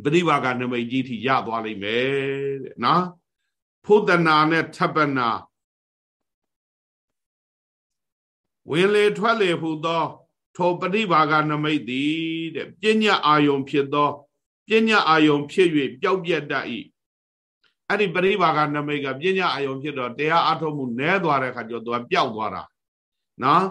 ပရိပါကနမိတ်ကြီးထိရသွားလိမ့်မယ်တဲ့နော် ဖုဒနာနဲ့ထပ်ပနာဝင်လေထွက်လေဟူသောထိုပရိဘာကနမိတ်သည်တဲ့ပညာအာယုံဖြစ်သောပညာအာယုံဖြစ်၍ပျောက်ပြတ်တတ်၏အဲ့ဒီပရိဘာကနမိတ်ကပညာအာယုံဖြစ်တော့တရားအထုတ်မှုနည်းသွားတဲ့အခါကျတော့သူကပျောက်သွားတာနော်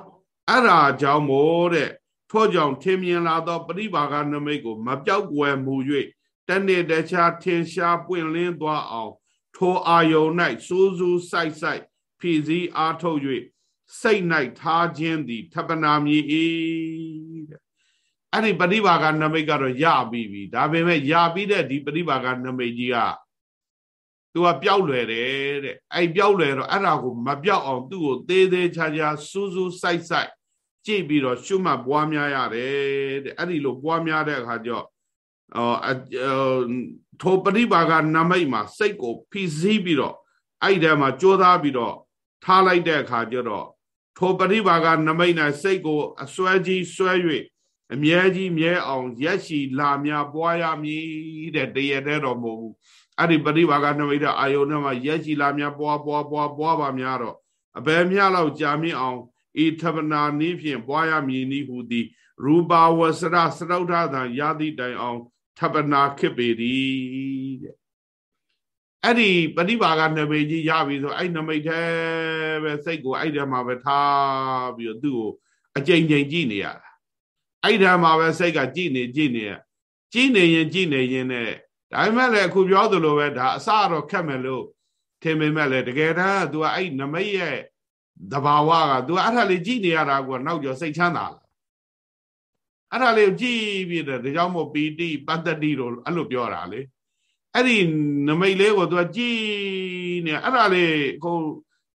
အဲ့ဒါကြောင့်မို့တဲ့ထို့ကြောင့်ထင်မြင်လာသောပရိဘာကနမိတ်ကို မပျောက်ကွယ်မူ၍တနေ့တခြားထင်ရှားပွင့်လင်းသွားအောင် ထိုအာယုံ၌စူးစူးစိုက်စိုက်ဖြည့်စည်းအားထုတ်၍စိတ်၌ထားခြင်းသည်ထပနာမည်၏တဲ့အဲ့ဒီပရိပါကနမိတ်ကတော့ရပြီးပြီဒါပေမဲ့ရပြီးတဲ့ဒီပရိပါကနမိတ်ကြီးကသူကပျောက်လွယ်တယ်တဲ့အဲ့ပျောက်လွယ်တော့အဲ့ဒါကိုမပျောက်အောင်သူ့ကိုသေးသေးချာချာစူးစူးစိုက်စိုက်ကြည့်ပြီးတော့ရှုမှတ်ပွားများရတယ်တဲ့အဲ့ဒီလိုပွားများတဲ့အခါကျတော့အော် ထိုပရိပါကနမိတ်မှာစိတ်ကိုဖိစီးပြီးတော့အဲ့ဒီထဲမှာကြိုးစားပြီးတော့ထားလိုက်တဲ့အခါကျတော့ထိုပရိပါကနမိတ်၌စိတ်ကိုအစွဲကြီးစွဲ၍အမြဲကြီးမြဲအောင်ရက်ရှိလာများပွားရမည်တဲ့တရတဲ့တော်မဟုတ်ဘူးအဲ့ဒီပရိပါကနမိတ်တဲ့အာယုန်ထဲမှာရက်ရှိလာများပွားပွားပွားပွားပါများတော့အဘယ်များလောက်ကြာမြင့်အောင်ဤထပနာနည်းဖြင့်ပွားရမည်နည်းဟူသည်ရူပဝဆရစရုဒ္ဓသာယာတိတိုင်အောင် ထပနာခစ်ပေသည်တဲ့အဲ့ဒီပฏิပါကနမိတ်ကြီးရပြီဆိုအဲ့နမိတ်ထဲပဲစိတ်ကိုအဲ့ထဲမှာပဲထားပြီးတော့သူ့ကိုအကြိမ်ကြိမ်ကြည့်နေရတာအဲ့ထဲမှာပဲစိတ်ကကြည့်နေကြည့်နေကြည့်နေရင်ကြည့်နေရင်နဲ့ဒါပေမဲ့လည်းအခုပြောသလိုပဲဒါအစတော့ခက်မယ်လို့ထင်ပေမဲ့လည်းတကယ်တမ်း तू အဲ့နမိတ်ရဲ့တဘာဝက तू အဲ့ဒါလေးကြည့်နေရတာကနောက်ကျော်စိတ်ချမ်းသာလာ အဲ့ဒါလေးကိုကြည်ပြီးတော့ဒါကြောင့်မို့ပီတိပတ္တတိတို့အဲ့လိုပြောတာလေအဲ့ဒီနမိတ်လေးကိုသူကကြည်နေအဲ့ဒါလေးကို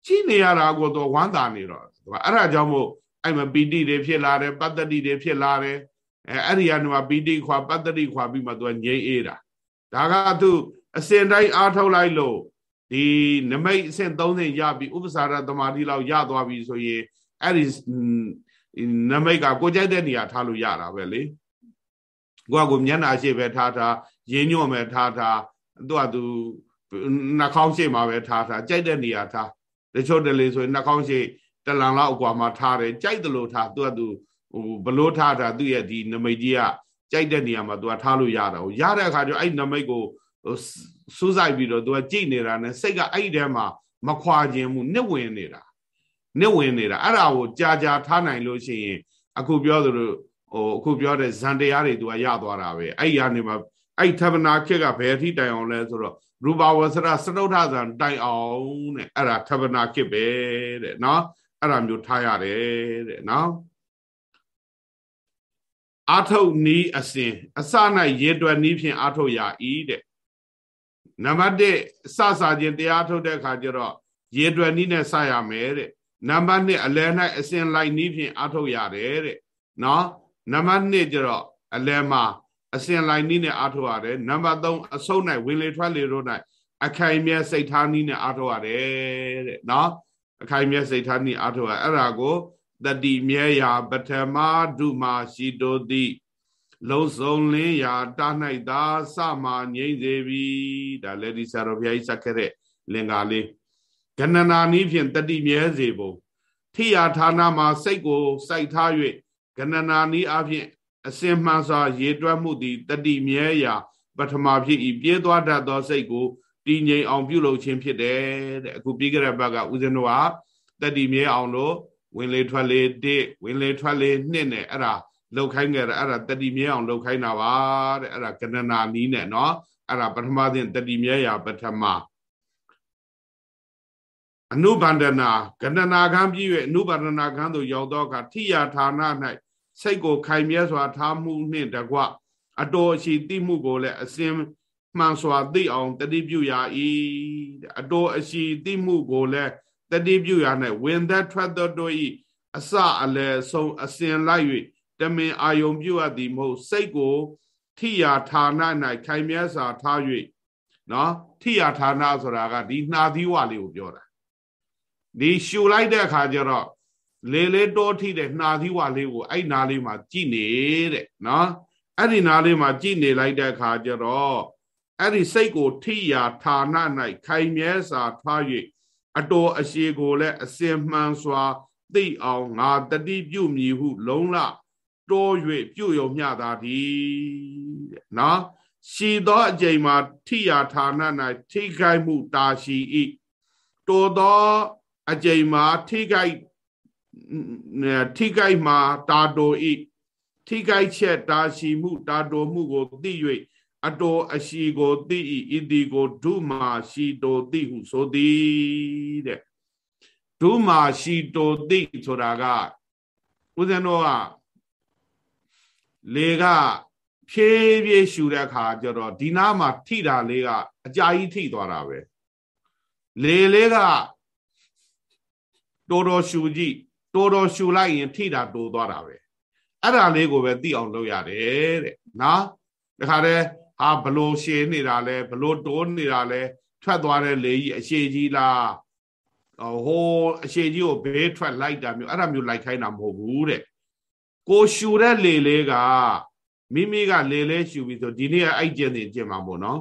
ကြည်နေရတာကိုသူဝမ်းသာနေတော့သူကအဲ့ဒါကြောင့်မို့အဲ့မှာပီတိတွေဖြစ်လာတယ်ပတ္တတိတွေဖြစ်လာတယ်အဲအဲ့ဒီကနေမှပီတိခွာပတ္တတိခွာပြီးမှသူကငြိမ့်အေးတာဒါကသူအစဉ်တိုင်းအားထုတ်လိုက်လို့ဒီနမိတ်အဆင့်၃ဆင့်ရပြီဥပ္ပစာရသမာဓိလောက်ရသွားပြီဆိုရင်အဲ့ဒီ နမိတ်ကကိုကြိုက်တဲ့နေရာထားလို့ရတာပဲလေကိုကကိုမျက်နှာရှိပဲထားထားရင်းညွန့်ပဲထားထားသူကသူနှာခေါင်းရှိမှာပဲထားထားကြိုက်တဲ့နေရာထားတချို့တလေဆိုရင်နှာခေါင်းရှိတလန်လောက်အကွာမှာထားတယ်ကြိုက်တယ်လို့ထားသူကသူဟိုဘလို့ထားတာသူ့ရဲ့ဒီနမိတ်ကြီးကကြိုက်တဲ့နေရာမှာသူကထားလို့ရတာကိုရတဲ့အခါကျအဲ့နမိတ်ကိုစူးစိုက်ပြီးတော့သူကကြိတ်နေတာနဲ့စိတ်ကအဲ့ဒီထဲမှာမခွာခြင်းမှုနှစ်ဝင်နေတာ နှစ်ဝင်နေတာအဲ့ဒါကိုကြာကြာထားနိုင်လို့ရှိရင်အခုပြောသလိုဟိုအခုပြောတဲ့ဇန်တရားတွေသူကရသွားတာပဲအဲ့ဒီကနေမှအဲ့သဗ္ဗနာခက်ကဘယ်အထိတိုင်အောင်လဲဆိုတော့ရူပဝဆရစတုထဇံတိုင်အောင်တဲ့အဲ့ဒါသဗ္ဗနာခက်ပဲတဲ့နော်အဲ့ဒါမျိုးထားရတယ်တဲ့နော်အာထုတ်နီးအစဉ်အစ၌ရေတွယ်နီးဖြင့်အာထုတ်ရ၏တဲ့နံပါတ်1စစခြင်းတရားထုတ်တဲ့အခါကျတော့ရေတွယ်နီးနဲ့စရမယ်တဲ့ နံပါတ်2အလယ်၌အစဉ်လိုက်နီးဖြင့်အာထုတ်ရတယ်တဲ့နော်နံပါတ်2ကျတော့အလယ်မှာအစဉ်လိုက်နီးနဲ့အာထုတ်ရတယ်နံပါတ်3အဆုံး၌ဝင်လေထွက်လေတို့၌အခိုင်မြဲစိတ်ထားနီးနဲ့အာထုတ်ရတယ်တဲ့နော်အခိုင်မြဲစိတ်ထားနီးအာထုတ်ရအဲ့ဒါကိုတတိမြဲရာပထမဒုမာရှိတောတိလုံးစုံလင်းရာတာ၌သာစမာငိမ့်စေပြီဒါလည်းဒီဆရာတော်ဘုရားကြီးစက်ခဲ့တဲ့လင်္ကာလေး ကဏနာနည်းဖြင့်တတိမြဲစေပုံထိယာဌာနမှာစိတ်ကိုစိုက်ထား၍ကဏနာနည်းအပြင်အစင်မှန်စွာရေတွက်မှုသည်တတိမြဲရာ ပထမဖြစ်ဤပြေးသွားတတ်သောစိတ်ကိုတည်ငြိမ်အောင်ပြုလုပ်ခြင်းဖြစ်တယ်တဲ့အခုပြီးကြတဲ့ဘက်ကဦးဇင်းတို့ကတတိမြဲအောင်လို့ဝင်လေထွက်လေတစ်ဝင်လေထွက်လေနှစ်နဲ့အဲ့ဒါလောက်ခိုင်းကြတယ်အဲ့ဒါတတိမြဲအောင်လောက်ခိုင်းတာပါတဲ့အဲ့ဒါကဏနာနီးနဲ့နော်အဲ့ဒါပထမသင်တတိမြဲရာပထမ အနုဗန္ဒနာကဏနာခံပြည့်၍အနုဗန္ဒနာခံသို့ရောက်သောအခါထိယာဌာန၌စိတ်ကိုခိုင်မြဲစွာထားမှုနှင့်တကွအတော်အရှိသိမှုကိုလည်းအစဉ်မှန်စွာသိအောင်တတိပြုရာ၏အတော်အရှိသိမှုကိုလည်းတတိပြုရာ၌ဝင်သက်ထွက်သောတို့၏အစအလယ်ဆုံးအစဉ်လိုက်၍တမင်အာယုံပြုအပ်သည်မဟုတ်စိတ်ကိုထိယာဌာန၌ခိုင်မြဲစွာထား၍နော်ထိယာဌာနဆိုတာကဒီနှာသီးဝလေးကိုပြောတာ ဒီရှူလိုက်တဲ့အခါကျတော့လေလေတောထိတဲ့နှာသီးဝလေးကိုအဲ့နာလေးမှာကြည်နေတဲ့နော်အဲ့ဒီနာလေးမှာကြည်နေလိုက်တဲ့အခါကျတော့အဲ့ဒီစိတ်ကိုထိယာဌာန၌ခိုင်မြဲစွာထား၍အတော်အရှိကိုလည်းအစင်မှန်စွာသိအောင်ငါတတိပြုမည်ဟု လုံးလတိုး၍ပြုယုံမျှသာသည်တဲ့နော်ရှိသောအကြိမ်မှာထိယာဌာန၌ထိခိုက်မှုတာရှိ၏တိုးသော အကြိမ်မှာထိခိုက်ထိခိုက်မှာတာတို၏ထိခိုက်ချက်တာရှိမှုတာတိုမှုကိုသိ၍အတော်အရှိကိုသိ၏ဣတိကိုဒုမာရှိတောသိဟုဆိုသည်တဲ့ဒုမာရှိတောသိဆိုတာကဦးဇင်းတော်ကလေကဖြည်းဖြည်းရှူတဲ့အခါကျတော့ဒီနားမှာထိတာလေးကအကြာကြီးထိသွားတာပဲလေလေးက တော်တော်ရှူကြည့်တော်တော်ရှူလိုက်ရင်ထိတာတိုးသွားတာပဲအဲ့ဒါလေးကိုပဲသိအောင်လုပ်ရတယ်တဲ့နော်တခါတည်းဟာဘလို့ရှည်နေတာလဲဘလို့တိုးနေတာလဲထွက်သွားတဲ့လေကြီးအရှိကြီးလားဟိုအရှိကြီးကိုဘေးထွက်လိုက်တာမျိုးအဲ့ဒါမျိုးလိုက်ခိုင်းတာမဟုတ်ဘူးတဲ့ကိုရှူတဲ့လေလေးကမိမိကလေလဲရှူပြီဆိုဒီနေ့ကအဲ့ကျင့်နေကျင့်မှာပေါ့နော်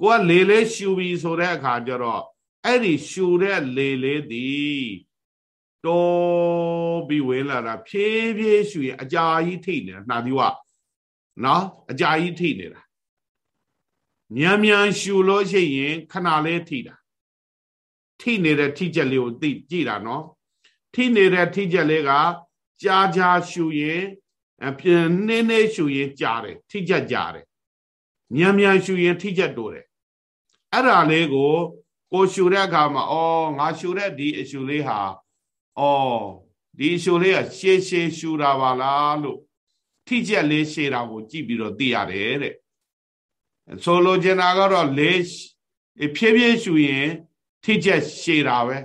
ကိုကလေလဲရှူပြီဆိုတဲ့အခါကျတော့အဲ့ဒီရှူတဲ့လေလေးသည် တိုးပြီးဝင်လာတာဖြည်းဖြည်းရှူရင်အကြာကြီးထိနေတာနှာသီးဝနော်အကြာကြီးထိနေတာမြန်မြန်ရှူလို့ရှိရင်ခဏလေးထိတာထိနေတဲ့ထိချက်လေးကိုသိကြည့်တာနော်ထိနေတဲ့ထိချက်လေးကကြာကြာရှူရင်အပြင်နှင်းနှင်းရှူရင်ကြာတယ်ထိချက်ကြာတယ်မြန်မြန်ရှူရင်ထိချက်တိုးတယ်အဲ့ဒါလေးကိုကိုရှူတဲ့အခါမှာအော်ငါရှူတဲ့ဒီအရှူလေးဟာ အော်ဒီအရှူလေးကရှေးရှေးရှူတာပါလားလို့ထိချက်လေးရှေးတာကိုကြည့်ပြီးတော့သိရတယ်တဲ့ဆိုလိုချင်တာကတော့လေးဖြည်းဖြည်းရှူရင်ထိချက်ရှည်တာပဲ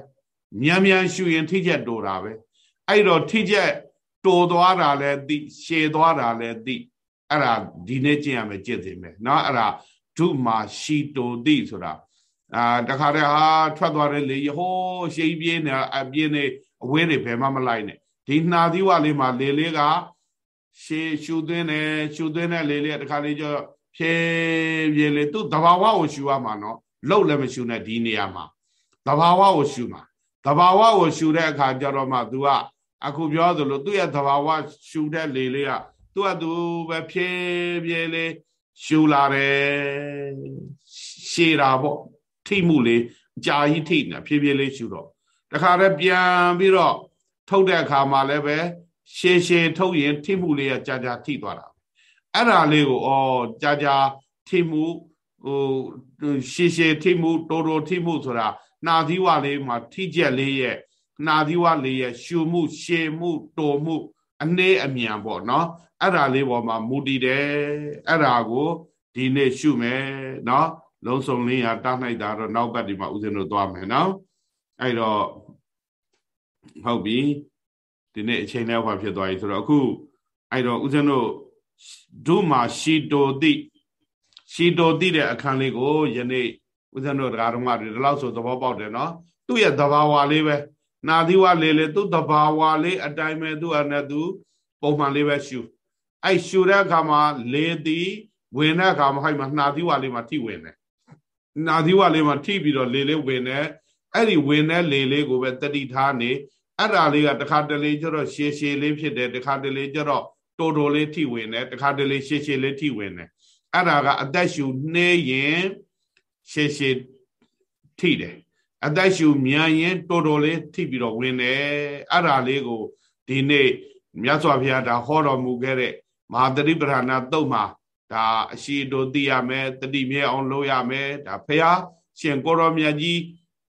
မြန်မြန်ရှူရင်ထိချက်တိုတာပဲအဲ့တော့ထိချက်တိုသွားတာလဲသိရှည်သွားတာလဲသိအဲ့ဒါဒီနေ့ကျင့်ရမယ်ကျင့်သိမယ်เนาะအဲ့ဒါဒုမာရှိတိုသိဆိုတာအာတခါတည်းဟာထွက်သွားတဲ့လေဟိုးရှိပြင်းနေအပြင်းနေ အဝင်းတွေဘယ်မှမလိုက်နဲ့ဒီနှာသီးဝလေးမှာလေလေးကရှေရှူသွင်းတယ်ရှူသွင်းတဲ့လေလေးတခါလေးကျဖြည်းဖြည်းလေးသူ့တဘာဝကိုရှူရမှာနော်လှုပ်လည်းမရှူနဲ့ဒီနေရာမှာတဘာဝကိုရှူမှာတဘာဝကိုရှူတဲ့အခါကျတော့မှ तू ကအခုပြောသလိုသူ့ရဲ့တဘာဝရှူတဲ့လေလေးကသူ့ကသူပဲဖြည်းဖြည်းလေးရှူလာတယ်ရှည်တာပေါ့ထိမှုလေးအကြာကြီးထိနေဖြည်းဖြည်းလေးရှူတော့ တခါတည်းပြန်ပြီးတော့ထုတ်တဲ့အခါမှာလည်းပဲရှည်ရှည်ထုတ်ရင်ထိမှုလေးကကြာကြာထိသွားတာအဲ့ဒါလေးကိုဩကြာကြာထိမှုဟိုရှည်ရှည်ထိမှုတိုးတိုးထိမှုဆိုတာနာသီဝလေးမှာထိကျက်လေးရဲ့နာသီဝလေးရဲ့ရှူမှုရှည်မှုတိုးမှုအနေအမြန်ပေါ့နော်အဲ့ဒါလေးပေါ်မှာမူတည်တယ်အဲ့ဒါကိုဒီနေ့ရှုမယ်နော်လုံးစုံလင်းရတားနိုင်တာတော့နောက်ပတ်ဒီမှာဦးဇင်းတို့သွားမယ်နော်အဲ့တော့ ဟုတ်ပြီဒီနေ့အချိန်နဲ့ဟောဖြစ်သွားပြီဆိုတော့အခုအဲ့တော့ဦးဇင်းတို့ဒုမာရှီတိုတိရှီတိုတိတဲ့အခန်းလေးကိုယနေ့ဦးဇင်းတို့တရားတော်မတွေဒီလောက်ဆိုသဘောပေါက်တယ်နော်သူ့ရဲ့သဘာဝလေးပဲနာသီဝလေးလေသူ့သဘာဝလေးအတိုင်းပဲသူ့အနေနဲ့သူပုံမှန်လေးပဲရှုအဲ့ရှုတဲ့အခါမှာလေသည်ဝင်တဲ့အခါမှာဟိုက်မှာနှာသီဝလေးမှာထိဝင်တယ်နာသီဝလေးမှာထိပြီးတော့လေလေးဝင်တယ်အဲ့ဒီဝင်တဲ့လေလေးကိုပဲတတိထားနေ အဲ့ဒါလေးကတခါတလေကျတော့ရှည်ရှည်လေးဖြစ်တယ်တခါတလေကျတော့တိုတိုလေးထိဝင်တယ်တခါတလေရှည်ရှည်လေးထိဝင်တယ်အဲ့ဒါကအသက်ရှူနှဲရင်ရှည်ရှည်ထိတယ်အသက်ရှူမြန်ရင်တိုတိုလေးထိပြီးတော့ဝင်တယ်အဲ့ဒါလေးကိုဒီနေ့မြတ်စွာဘုရားဒါဟောတော်မူခဲ့တဲ့မဟာတတိပဌာနာတုတ်မှာဒါအရှိတို့သိရမယ်တတိမြဲအောင်လုပ်ရမယ်ဒါဘုရားရှင်ကိုရောမြတ်ကြီး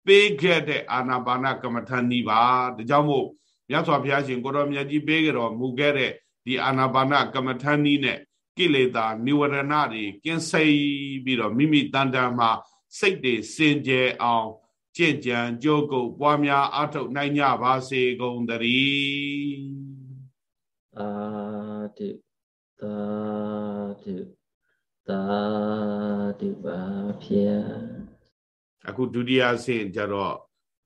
ပေးခဲ့တဲ့အာနာပါနကမ္မထာနီးပါဒါကြောင့်မို့မြတ်စွာဘုရားရှင်ကိုရောမြတ်ကြီးပေးကြတော်မူခဲ့တဲ့ဒီအာနာပါနကမ္မထာနီးနဲ့ကိလေသာនិဝရဏတွေကင်းစိတ်ပြီးတော့မိမိတန်တန်မှာစိတ်တွေစင်ကြယ်အောင်ကြင့်ကြံကြိုးကုပ်ပွားများအထုတ်နိုင်ကြပါစေကုန်သတည်းအာတိသာတိသာတိပါဖြာ အခုဒုတိယဆင့်ကျတော့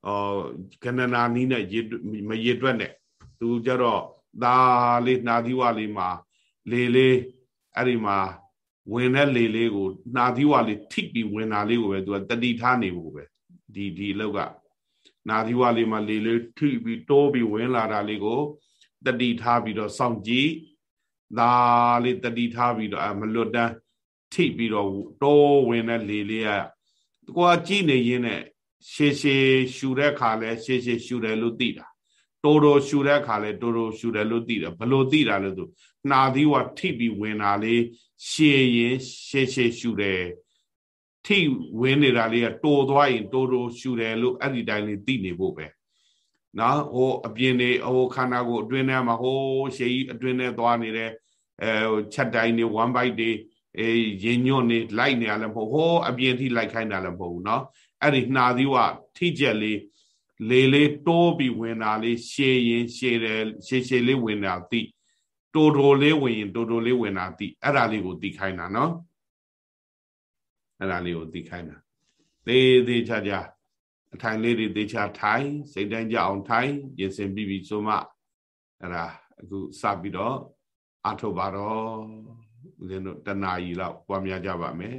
အော်ကဏနာနီးနဲ့ရေမရေတွက်နဲ့သူကျတော့ဒါလေးနာသီဝလေးမှာလေလေးအဲ့ဒီမှာဝင်တဲ့လေလေးကိုနာသီဝလေးထိပြီးဝင်တာလေးကိုပဲသူကတတိထားနေဖို့ပဲဒီဒီလောက်ကနာသီဝလေးမှာလေလေးထိပြီးတိုးပြီးဝင်လာတာလေးကိုတတိထားပြီးတော့စောင့်ကြည့်ဒါလေးတတိထားပြီးတော့မလွတ်တန်းထိပြီးတော့တိုးဝင်တဲ့လေလေးက ကိုကကြည့်နေရင်းနဲ့ရှေရှေရှူတဲ့ခါလဲရှေရှေရှူတယ်လို့သိတာတိုးတိုးရှူတဲ့ခါလဲတိုးတိုးရှူတယ်လို့သိတယ်ဘလို့သိတာလဲသူနှာသီးဝထိပြီးဝင်တာလေးရှေရင်ရှေရှေရှူတယ်ထိဝင်နေတာလေးကတိုးသွားရင်တိုးတိုးရှူတယ်လို့အဲ့ဒီတိုင်းလေးသိနေဖို့ပဲနော်ဟိုအပြင်နေဟိုခန္ဓာကိုယ်အတွင်းထဲမှာဟိုရှေကြီးအတွင်းထဲသွားနေတဲ့အဲဟိုချက်တိုင်းတွေ one bite တွေ အေးရင်ညွန့်နေလိုက်နေရလည်းမဟုတ်ဟိုအပြင်ထိလိုက်ခိုင်းတာလည်းမဟုတ်ဘူးเนาะအဲ့ဒီနှာသီးဝထိချက်လေးလေလေးတိုးပြီးဝင်တာလေးရှည်ရင်ရှည်တယ်ရှည်ရှည်လေးဝင်တာသိတိုတိုလေးဝင်ရင်တိုတိုလေးဝင်တာသိအဲ့ဒါလေးကိုသိခိုင်းတာเนาะအဲ့ဒါလေးကိုသိခိုင်းတာသေးသေးချာချာအထိုင်လေးတွေသေချာထိုင်စိတ်တိုင်းကြအောင်ထိုင်ပြင်ဆင်ပြီးပြီဆိုမှအဲ့ဒါအခုစပြီးတော့အထုတ်ပါတော့ ဦးဇင်းတို့တဏှာကြီးလောက်ပွားများကြပါမယ်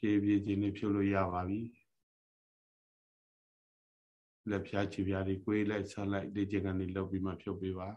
ဖြည်းဖြည်းချင်းလေးဖြုတ်လို့ရပါပြီလက်ဖြားခြေဖြားတွေကိုယ်လိုက်ဆက်လိုက်လေ့ကျင့်ကနေလုပ်ပြီးမှဖြုတ်ပေးပါ